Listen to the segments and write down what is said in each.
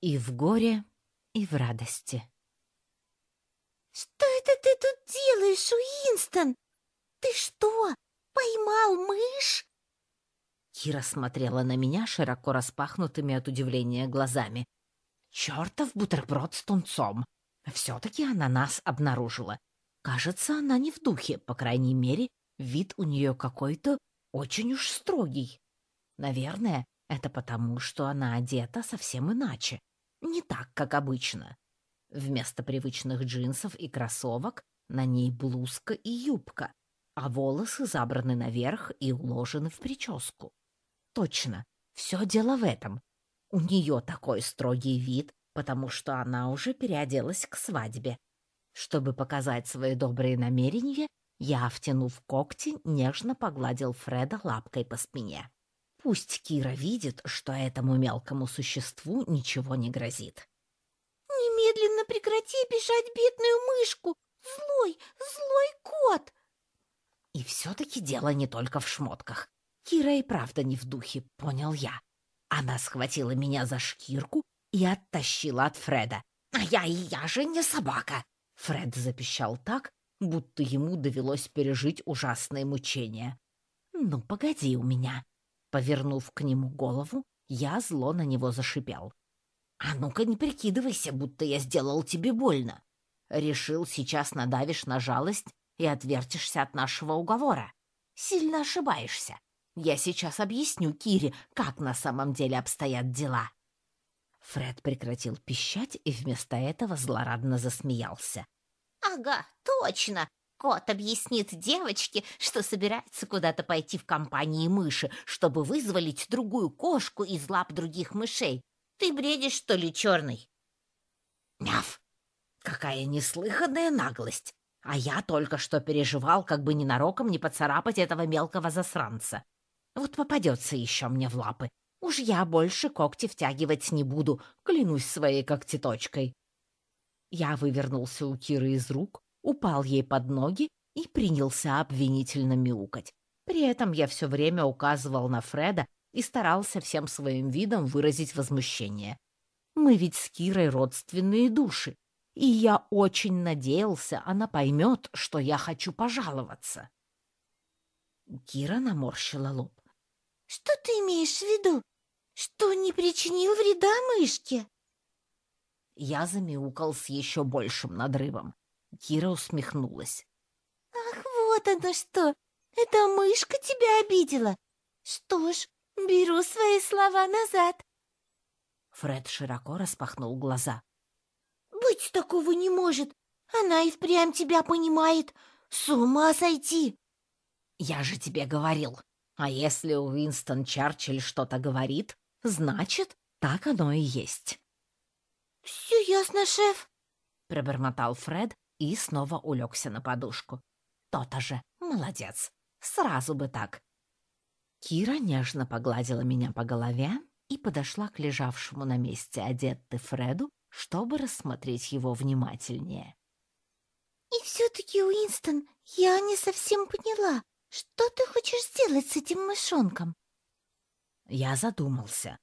И в горе, и в радости. «Что это ты тут делаешь, Уинстон? Ты что, поймал мышь?» Кира смотрела на меня широко распахнутыми от удивления глазами. «Чертов бутерброд с тунцом! Все-таки она нас обнаружила. Кажется, она не в духе, по крайней мере, вид у нее какой-то очень уж строгий. Наверное, это потому, что она одета совсем иначе, не так, как обычно. Вместо привычных джинсов и кроссовок на ней блузка и юбка, а волосы забраны наверх и уложены в прическу. Точно, все дело в этом. У нее такой строгий вид, потому что она уже переоделась к свадьбе. Чтобы показать свои добрые намерения, я, втянув когти, нежно погладил Фреда лапкой по спине. Пусть Кира видит, что этому мелкому существу ничего не грозит. Немедленно прекрати обижать бедную мышку! Злой, злой кот!» И все-таки дело не только в шмотках. Кира и правда не в духе, понял я. Она схватила меня за шкирку и оттащила от Фреда. «А я и я же не собака!» Фред запищал так, будто ему довелось пережить ужасные мучения. «Ну, погоди у меня!» Повернув к нему голову, я зло на него зашипел. «А ну-ка не прикидывайся, будто я сделал тебе больно. Решил, сейчас надавишь на жалость и отвертишься от нашего уговора. Сильно ошибаешься. Я сейчас объясню Кире, как на самом деле обстоят дела». Фред прекратил пищать и вместо этого злорадно засмеялся. «Ага, точно. Кот объяснит девочке, что собирается куда-то пойти в компании мыши, чтобы вызволить другую кошку из лап других мышей. Ты бредишь, что ли, черный? Няв! Какая неслыханная наглость! А я только что переживал, как бы ненароком не поцарапать этого мелкого засранца. Вот попадется еще мне в лапы. Уж я больше когти втягивать не буду, клянусь своей когтеточкой. Я вывернулся у Киры из рук, упал ей под ноги и принялся обвинительно мяукать. При этом я все время указывал на Фреда и старался всем своим видом выразить возмущение. Мы ведь с Кирой родственные души, и я очень надеялся, она поймет, что я хочу пожаловаться. Кира наморщила лоб. «Что ты имеешь в виду? Что не причинил вреда мышке?» Я замяукал с еще большим надрывом. Кира усмехнулась. «Ах, вот оно что! Эта мышка тебя обидела! Что ж, беру свои слова назад!» Фред широко распахнул глаза. «Быть такого не может! Она и впрямь тебя понимает! С ума сойти!» «Я же тебе говорил, а если Уинстон Чарчилль что-то говорит, значит, так оно и есть». «Все ясно, шеф», — пробормотал Фред и снова улегся на подушку. То-то же, молодец, сразу бы так. Кира нежно погладила меня по голове и подошла к лежавшему на месте одетты Фреду, чтобы рассмотреть его внимательнее. «И все-таки, Уинстон, я не совсем поняла, что ты хочешь сделать с этим мышонком?» Я задумался,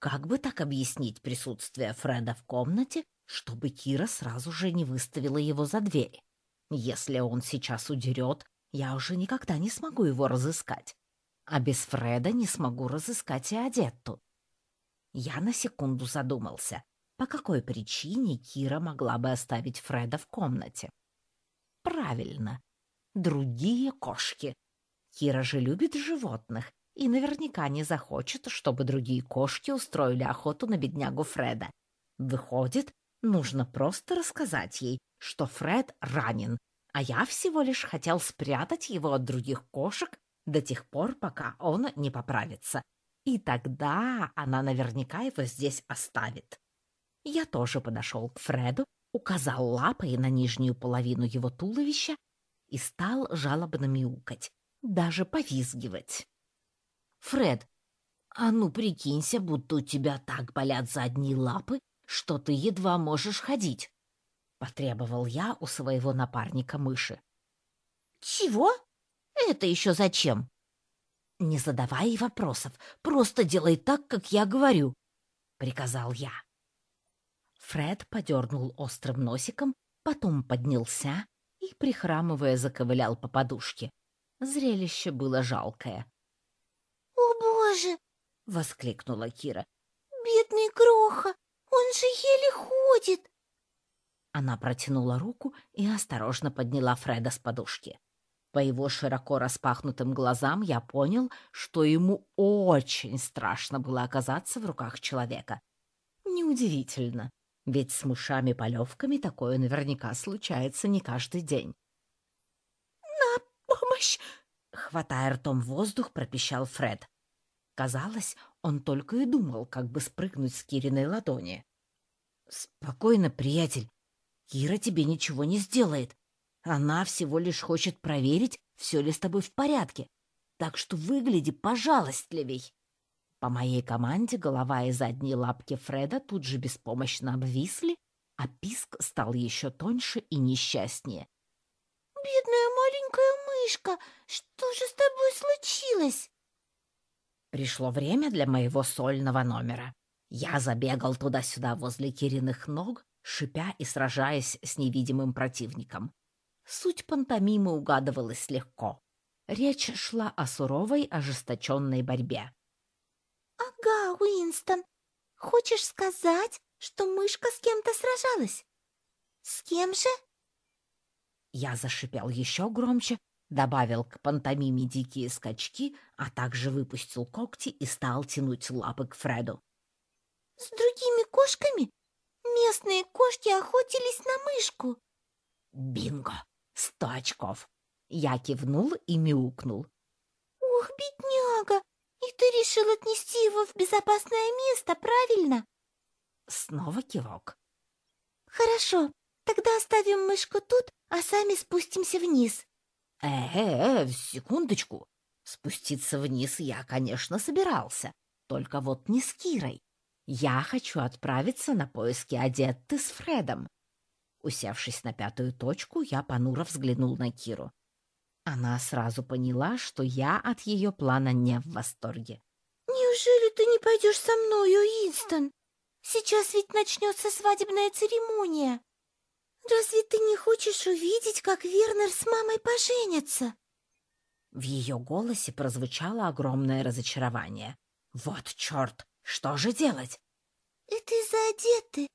как бы так объяснить присутствие Фреда в комнате, чтобы Кира сразу же не выставила его за дверь. Если он сейчас удерет, я уже никогда не смогу его разыскать. А без Фреда не смогу разыскать и Адетту. Я на секунду задумался, по какой причине Кира могла бы оставить Фреда в комнате. Правильно, другие кошки. Кира же любит животных и наверняка не захочет, чтобы другие кошки устроили охоту на беднягу Фреда. Выходит, Нужно просто рассказать ей, что Фред ранен, а я всего лишь хотел спрятать его от других кошек до тех пор, пока он не поправится. И тогда она наверняка его здесь оставит. Я тоже подошел к Фреду, указал лапой на нижнюю половину его туловища и стал жалобно мяукать, даже повизгивать. «Фред, а ну прикинься, будто у тебя так болят задние лапы, что ты едва можешь ходить», — потребовал я у своего напарника мыши. «Чего? Это еще зачем?» «Не задавай вопросов, просто делай так, как я говорю», — приказал я. Фред подернул острым носиком, потом поднялся и, прихрамывая, заковылял по подушке. Зрелище было жалкое. «О, Боже!» — воскликнула Кира. «Бедный Кроха! Он же еле ходит!» Она протянула руку и осторожно подняла Фреда с подушки. По его широко распахнутым глазам я понял, что ему очень страшно было оказаться в руках человека. Неудивительно, ведь с мышами-полевками такое наверняка случается не каждый день. «На помощь!» — хватая ртом воздух, пропищал Фред. Казалось, он только и думал, как бы спрыгнуть с Кириной ладони. «Спокойно, приятель. Кира тебе ничего не сделает. Она всего лишь хочет проверить, все ли с тобой в порядке. Так что выгляди пожалостливей. По моей команде голова и задние лапки Фреда тут же беспомощно обвисли, а писк стал еще тоньше и несчастнее. «Бедная маленькая мышка, что же с тобой случилось?» Пришло время для моего сольного номера. Я забегал туда-сюда возле Кириных ног, шипя и сражаясь с невидимым противником. Суть пантомимы угадывалась легко. Речь шла о суровой, ожесточенной борьбе. «Ага, Уинстон, хочешь сказать, что мышка с кем-то сражалась? С кем же?» Я зашипел еще громче, добавил к пантомиме дикие скачки, а также выпустил когти и стал тянуть лапы к Фреду. «С другими кошками? Местные кошки охотились на мышку!» «Бинго! Сто очков. Я кивнул и мяукнул. «Ух, бедняга! И ты решил отнести его в безопасное место, правильно?» Снова кивок. «Хорошо, тогда оставим мышку тут, а сами спустимся вниз». «Э-э-э, секундочку. Спуститься вниз я, конечно, собирался, только вот не с Кирой. Я хочу отправиться на поиски Адетты с Фредом. Усевшись на пятую точку, я понуро взглянул на Киру. Она сразу поняла, что я от ее плана не в восторге. «Неужели ты не пойдешь со мной, Уинстон? Сейчас ведь начнется свадебная церемония. Разве ты не хочешь увидеть, как Вернер с мамой поженятся?» В ее голосе прозвучало огромное разочарование. «Вот черт! Что же делать?» «Это из-за одеты.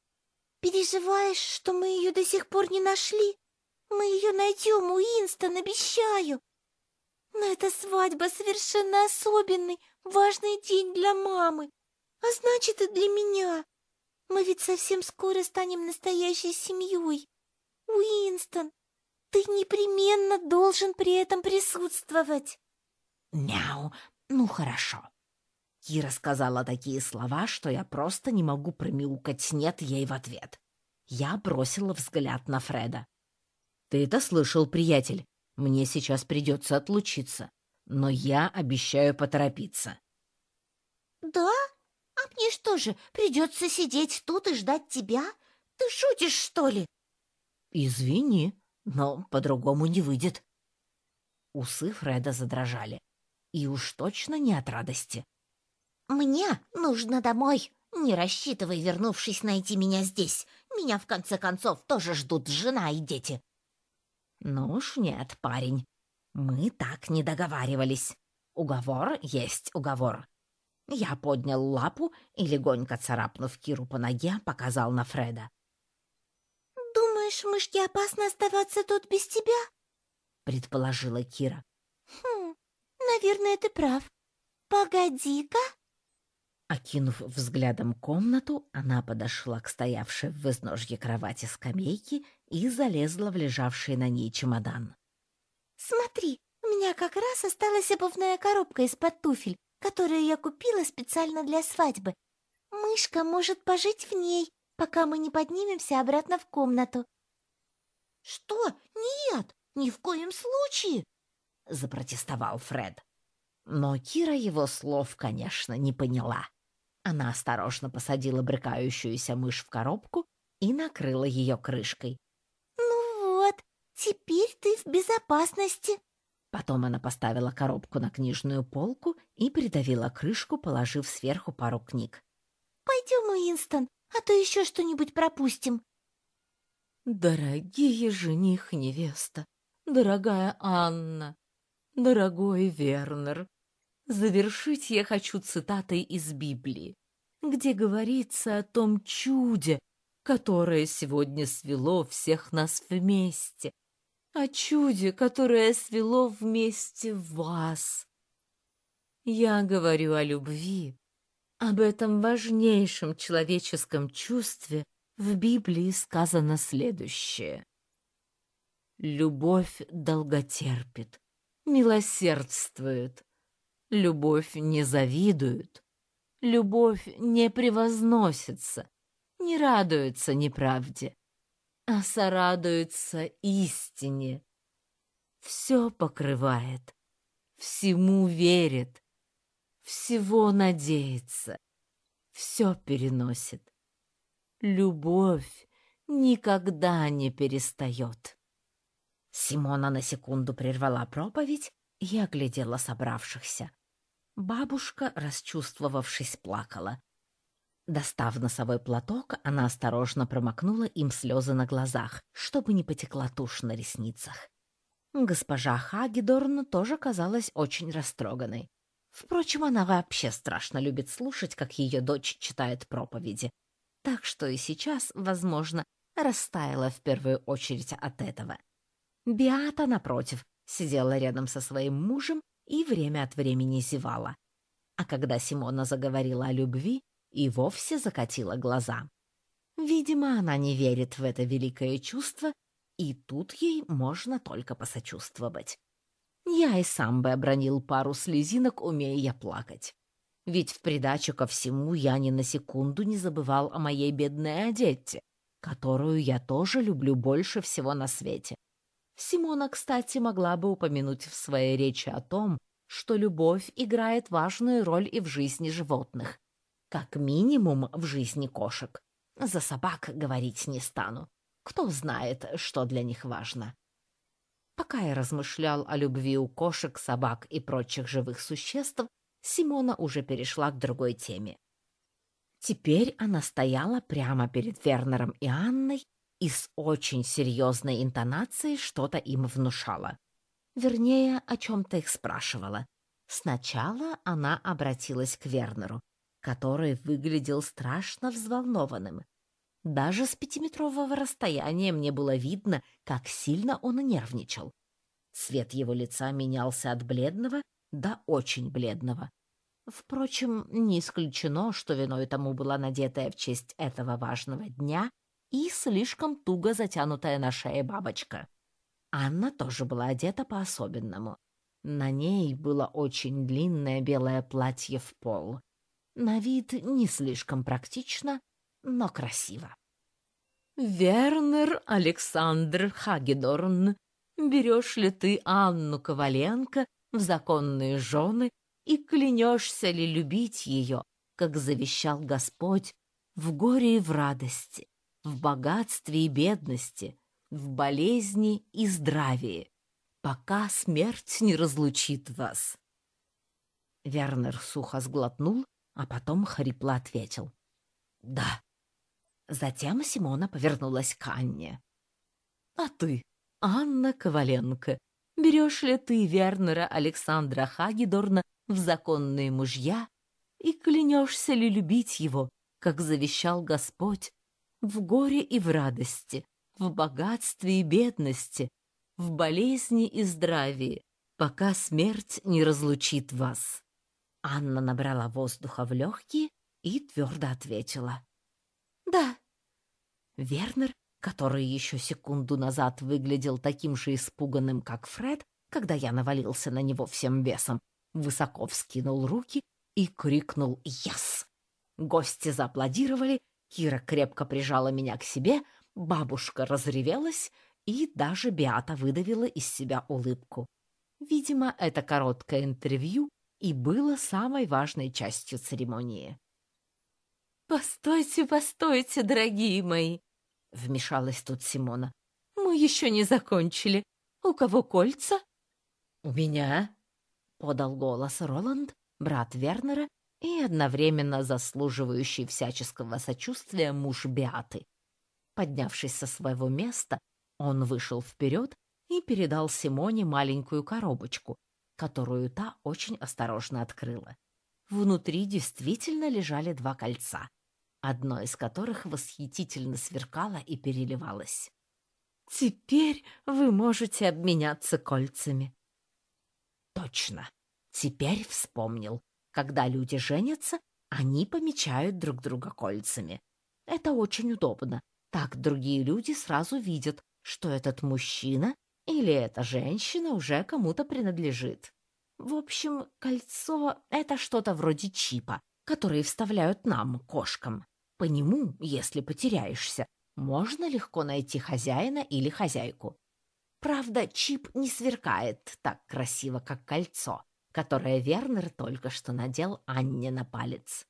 Переживаешь, что мы ее до сих пор не нашли? Мы ее найдем, Уинстон, обещаю. Но эта свадьба совершенно особенный, важный день для мамы, а значит и для меня. Мы ведь совсем скоро станем настоящей семьей. Уинстон, ты непременно должен при этом присутствовать. Мяу, ну хорошо. Кира сказала такие слова, что я просто не могу промяукать «нет» ей в ответ. Я бросила взгляд на Фреда. «Ты это слышал, приятель? Мне сейчас придется отлучиться, но я обещаю поторопиться». «Да? А мне что же, придется сидеть тут и ждать тебя? Ты шутишь, что ли?» «Извини, но по-другому не выйдет». Усы Фреда задрожали. И уж точно не от радости. «Мне нужно домой. Не рассчитывай, вернувшись, найти меня здесь. Меня, в конце концов, тоже ждут жена и дети». «Ну уж нет, парень. Мы так не договаривались. Уговор есть уговор». Я поднял лапу и, легонько царапнув Киру по ноге, показал на Фреда. «Думаешь, мышке опасно оставаться тут без тебя?» — предположила Кира. «Хм, наверное, ты прав. Погоди-ка!» Окинув взглядом комнату, она подошла к стоявшей в изножье кровати скамейке и залезла в лежавший на ней чемодан. «Смотри, у меня как раз осталась обувная коробка из-под туфель, которую я купила специально для свадьбы. Мышка может пожить в ней, пока мы не поднимемся обратно в комнату». «Что? Нет, ни в коем случае!» — запротестовал Фред. Но Кира его слов, конечно, не поняла. Она осторожно посадила брыкающуюся мышь в коробку и накрыла ее крышкой. «Ну вот, теперь ты в безопасности!» Потом она поставила коробку на книжную полку и придавила крышку, положив сверху пару книг. «Пойдем, Уинстон, а то еще что-нибудь пропустим». «Дорогие жених невеста, дорогая Анна, дорогой Вернер, завершить я хочу цитатой из Библии, где говорится о том чуде, которое сегодня свело всех нас вместе, о чуде, которое свело вместе вас. Я говорю о любви, об этом важнейшем человеческом чувстве в Библии сказано следующее. Любовь долготерпит, милосердствует, любовь не завидует, любовь не превозносится, не радуется неправде, а сорадуется истине. Все покрывает, всему верит, всего надеется, все переносит. Любовь никогда не перестает. Симона на секунду прервала проповедь и оглядела собравшихся. Бабушка, расчувствовавшись, плакала. Достав носовой платок, она осторожно промокнула им слезы на глазах, чтобы не потекла тушь на ресницах. Госпожа Хагедорн тоже казалась очень растроганной. Впрочем, она вообще страшно любит слушать, как ее дочь читает проповеди. Так что и сейчас, возможно, растаяла в первую очередь от этого. Биата, напротив, сидела рядом со своим мужем и время от времени зевала. А когда Симона заговорила о любви, и вовсе закатила глаза. Видимо, она не верит в это великое чувство, и тут ей можно только посочувствовать. Я и сам бы обронил пару слезинок, умея я плакать. Ведь в придачу ко всему я ни на секунду не забывал о моей бедной Одетте, которую я тоже люблю больше всего на свете. Симона, кстати, могла бы упомянуть в своей речи о том, что любовь играет важную роль и в жизни животных, как минимум в жизни кошек. За собак говорить не стану. Кто знает, что для них важно. Пока я размышлял о любви у кошек, собак и прочих живых существ, Симона уже перешла к другой теме. Теперь она стояла прямо перед Вернером и Анной и с очень серьезной интонацией что-то им внушала. Вернее, о чем-то их спрашивала. Сначала она обратилась к Вернеру который выглядел страшно взволнованным. Даже с пятиметрового расстояния мне было видно, как сильно он нервничал. Цвет его лица менялся от бледного до очень бледного. Впрочем, не исключено, что виной тому была надетая в честь этого важного дня и слишком туго затянутая на шее бабочка. Анна тоже была одета по-особенному. На ней было очень длинное белое платье в пол — на вид не слишком практично, но красиво. «Вернер Александр Хагедорн, берешь ли ты Анну Коваленко в законные жены и клянешься ли любить ее, как завещал Господь, в горе и в радости, в богатстве и бедности, в болезни и здравии, пока смерть не разлучит вас?» Вернер сухо сглотнул а потом хрипло ответил. «Да». Затем Симона повернулась к Анне. «А ты, Анна Коваленко, берешь ли ты Вернера Александра Хагедорна в законные мужья и клянешься ли любить его, как завещал Господь, в горе и в радости, в богатстве и бедности, в болезни и здравии, пока смерть не разлучит вас?» Анна набрала воздуха в легкие и твердо ответила. «Да». Вернер, который еще секунду назад выглядел таким же испуганным, как Фред, когда я навалился на него всем весом, высоко вскинул руки и крикнул «Яс!». Гости зааплодировали, Кира крепко прижала меня к себе, бабушка разревелась, и даже Биата выдавила из себя улыбку. Видимо, это короткое интервью и было самой важной частью церемонии. «Постойте, постойте, дорогие мои!» — вмешалась тут Симона. «Мы еще не закончили. У кого кольца?» «У меня», — подал голос Роланд, брат Вернера, и одновременно заслуживающий всяческого сочувствия муж Беаты. Поднявшись со своего места, он вышел вперед и передал Симоне маленькую коробочку, которую та очень осторожно открыла. Внутри действительно лежали два кольца, одно из которых восхитительно сверкало и переливалось. «Теперь вы можете обменяться кольцами». «Точно. Теперь вспомнил. Когда люди женятся, они помечают друг друга кольцами. Это очень удобно. Так другие люди сразу видят, что этот мужчина или эта женщина уже кому-то принадлежит. В общем, кольцо — это что-то вроде чипа, который вставляют нам, кошкам. По нему, если потеряешься, можно легко найти хозяина или хозяйку. Правда, чип не сверкает так красиво, как кольцо, которое Вернер только что надел Анне на палец.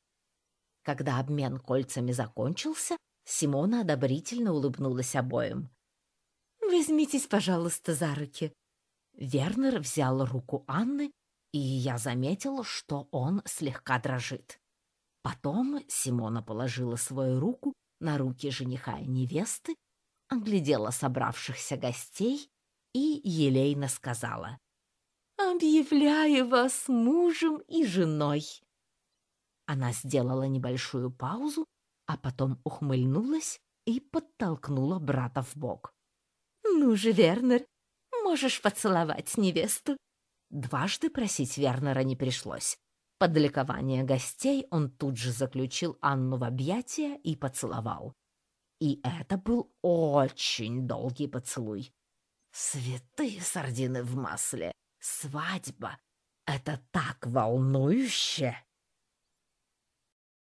Когда обмен кольцами закончился, Симона одобрительно улыбнулась обоим. «Возьмитесь, пожалуйста, за руки». Вернер взял руку Анны, и я заметил, что он слегка дрожит. Потом Симона положила свою руку на руки жениха и невесты, оглядела собравшихся гостей и елейно сказала «Объявляю вас мужем и женой». Она сделала небольшую паузу, а потом ухмыльнулась и подтолкнула брата в бок. «Ну же, Вернер, можешь поцеловать невесту». Дважды просить Вернера не пришлось. Под ликование гостей он тут же заключил Анну в объятия и поцеловал. И это был очень долгий поцелуй. Святые сардины в масле! Свадьба! Это так волнующе!